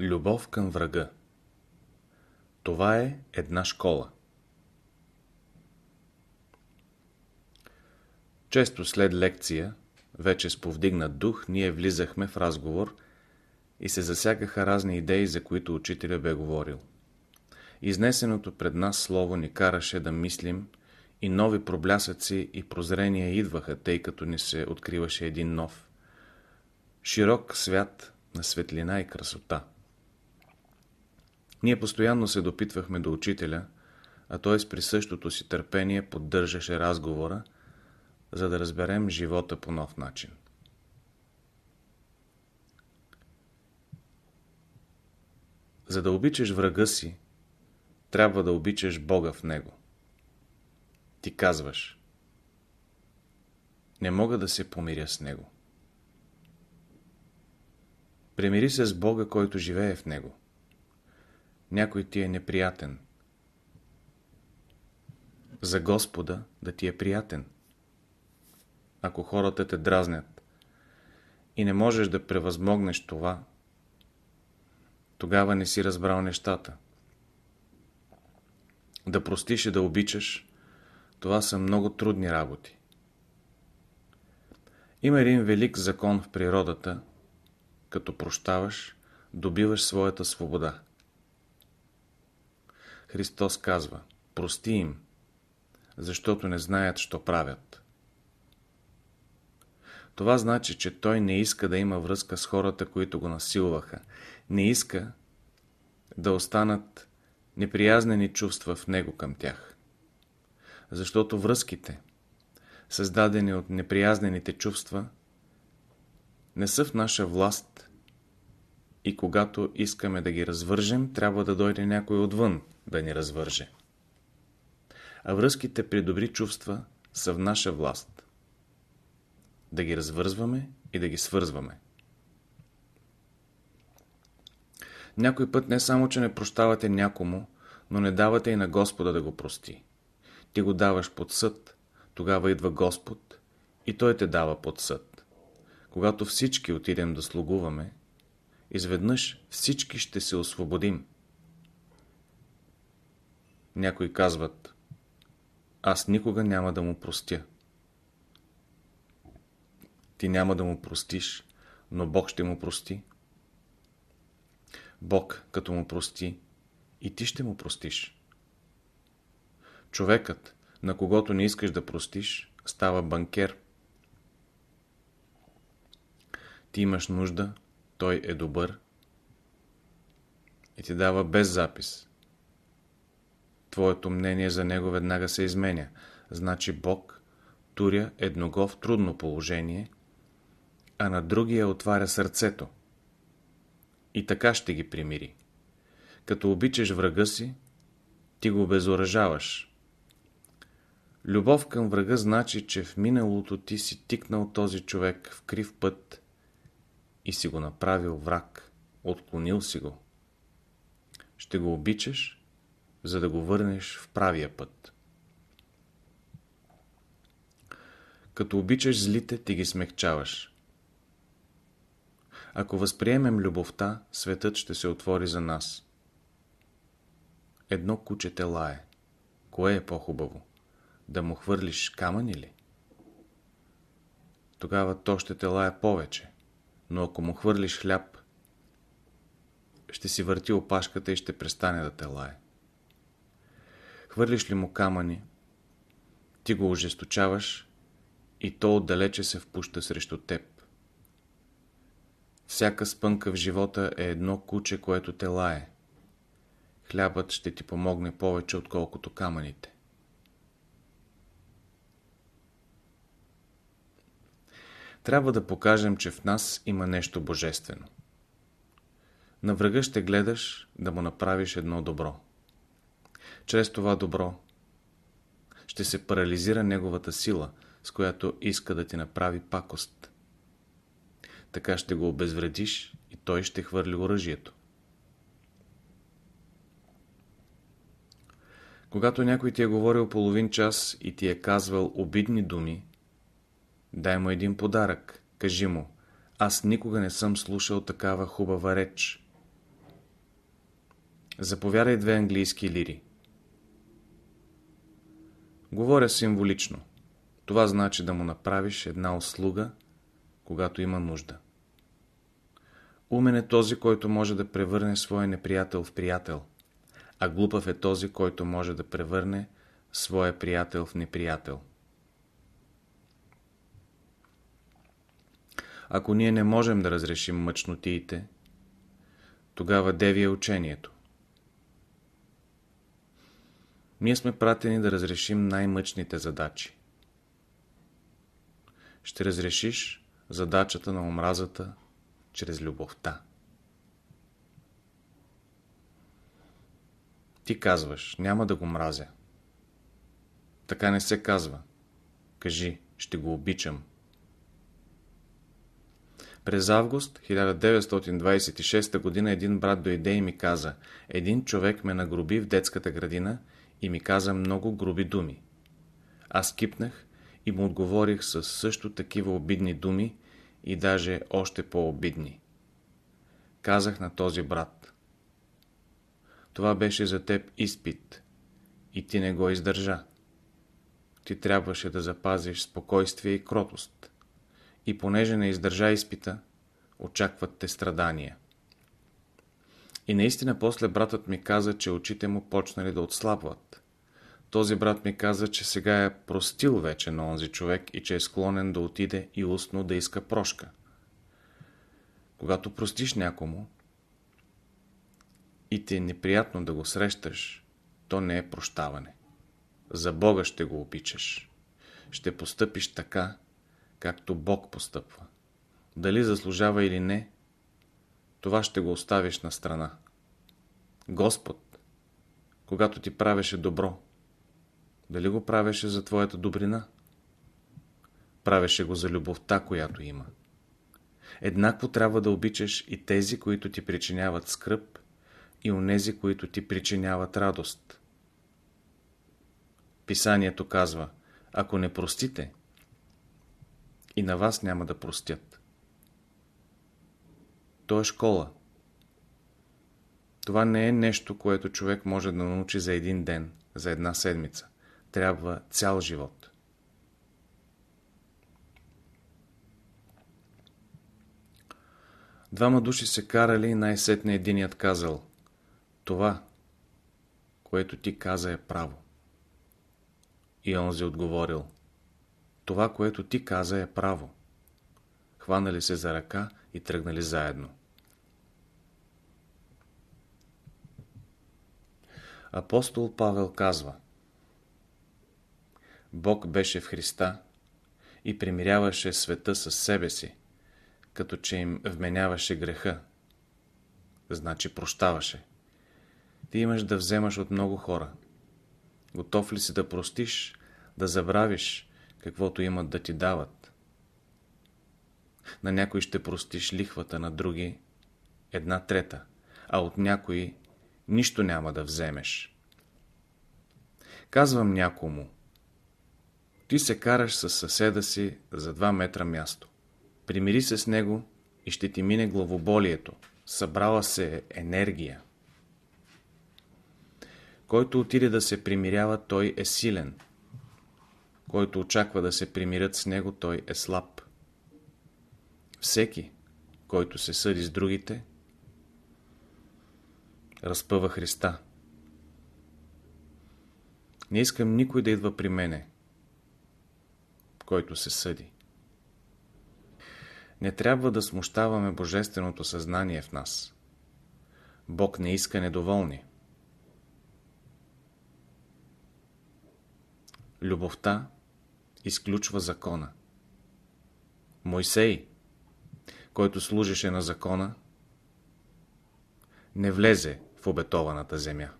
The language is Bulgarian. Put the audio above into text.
Любов към врага Това е една школа. Често след лекция, вече с повдигнат дух, ние влизахме в разговор и се засягаха разни идеи, за които учителя бе говорил. Изнесеното пред нас слово ни караше да мислим и нови проблясъци и прозрения идваха, тъй като ни се откриваше един нов, широк свят на светлина и красота. Ние постоянно се допитвахме до учителя, а той с присъщото си търпение поддържаше разговора, за да разберем живота по нов начин. За да обичаш врага си, трябва да обичаш Бога в него. Ти казваш Не мога да се помиря с него. Примири се с Бога, който живее в него. Някой ти е неприятен. За Господа да ти е приятен. Ако хората те дразнят и не можеш да превъзмогнеш това, тогава не си разбрал нещата. Да простиш и да обичаш, това са много трудни работи. Има един велик закон в природата, като прощаваш, добиваш своята свобода. Христос казва, прости им, защото не знаят, що правят. Това значи, че той не иска да има връзка с хората, които го насилваха. Не иска да останат неприязнени чувства в него към тях. Защото връзките, създадени от неприязнените чувства, не са в наша власт и когато искаме да ги развържем, трябва да дойде някой отвън да ни развърже. А връзките при добри чувства са в наша власт. Да ги развързваме и да ги свързваме. Някой път не само, че не прощавате някому, но не давате и на Господа да го прости. Ти го даваш под съд, тогава идва Господ и Той те дава под съд. Когато всички отидем да слугуваме, изведнъж всички ще се освободим. Някои казват, аз никога няма да му простя. Ти няма да му простиш, но Бог ще му прости. Бог, като му прости, и ти ще му простиш. Човекът, на когото не искаш да простиш, става банкер. Ти имаш нужда, той е добър и ти дава без запис. Твоето мнение за него веднага се изменя. Значи Бог туря едного в трудно положение, а на другия отваря сърцето. И така ще ги примири. Като обичаш врага си, ти го обезоръжаваш. Любов към врага значи, че в миналото ти си тикнал този човек в крив път и си го направил враг, отклонил си го. Ще го обичаш, за да го върнеш в правия път. Като обичаш злите, ти ги смягчаваш. Ако възприемем любовта, светът ще се отвори за нас. Едно куче те лае. Кое е по-хубаво? Да му хвърлиш камъни ли? Тогава то ще те лае повече но ако му хвърлиш хляб, ще си върти опашката и ще престане да те лае. Хвърлиш ли му камъни, ти го ожесточаваш и то отдалече се впуща срещу теб. Всяка спънка в живота е едно куче, което те лае. Хлябът ще ти помогне повече, отколкото камъните. Трябва да покажем, че в нас има нещо божествено. На врага ще гледаш да му направиш едно добро. Чрез това добро ще се парализира неговата сила, с която иска да ти направи пакост. Така ще го обезвредиш и той ще хвърли оръжието. Когато някой ти е говорил половин час и ти е казвал обидни думи, Дай му един подарък. Кажи му, аз никога не съм слушал такава хубава реч. Заповядай две английски лири. Говоря символично. Това значи да му направиш една услуга, когато има нужда. Умен е този, който може да превърне своя неприятел в приятел, а глупав е този, който може да превърне своя приятел в неприятел. Ако ние не можем да разрешим мъчнотиите, тогава деви е учението. Ние сме пратени да разрешим най-мъчните задачи. Ще разрешиш задачата на омразата чрез любовта. Ти казваш, няма да го мразя. Така не се казва. Кажи, ще го обичам. През август 1926 година един брат дойде и ми каза, един човек ме нагруби в детската градина и ми каза много груби думи. Аз кипнах и му отговорих с също такива обидни думи и даже още по-обидни. Казах на този брат. Това беше за теб изпит и ти не го издържа. Ти трябваше да запазиш спокойствие и кротост. И понеже не издържа изпита, очакват те страдания. И наистина после братът ми каза, че очите му почнали да отслабват. Този брат ми каза, че сега е простил вече на онзи човек и че е склонен да отиде и устно да иска прошка. Когато простиш някому и ти е неприятно да го срещаш, то не е прощаване. За Бога ще го обичаш. Ще постъпиш така, както Бог постъпва. Дали заслужава или не, това ще го оставиш на страна. Господ, когато ти правеше добро, дали го правеше за твоята добрина? Правеше го за любовта, която има. Еднакво трябва да обичаш и тези, които ти причиняват скръп, и онези, които ти причиняват радост. Писанието казва, ако не простите, и на вас няма да простят. То е школа. Това не е нещо, което човек може да научи за един ден, за една седмица трябва цял живот. Двама души се карали и най-сетне единият казал Това, което ти каза е право. И онзи отговорил Това, което ти каза е право. Хванали се за ръка и тръгнали заедно. Апостол Павел казва Бог беше в Христа и примиряваше света с себе си, като че им вменяваше греха. Значи прощаваше. Ти имаш да вземаш от много хора. Готов ли си да простиш, да забравиш каквото имат да ти дават? На някой ще простиш лихвата, на други една трета, а от някои нищо няма да вземеш. Казвам някому – ти се караш с съседа си за 2 метра място. Примири се с него и ще ти мине главоболието. Събрала се енергия. Който отиде да се примирява, той е силен. Който очаква да се примирят с него, той е слаб. Всеки, който се съди с другите, разпъва Христа. Не искам никой да идва при мене, който се съди. Не трябва да смущаваме божественото съзнание в нас. Бог не иска недоволни. Любовта изключва закона. Мойсей, който служеше на закона, не влезе в обетованата земя.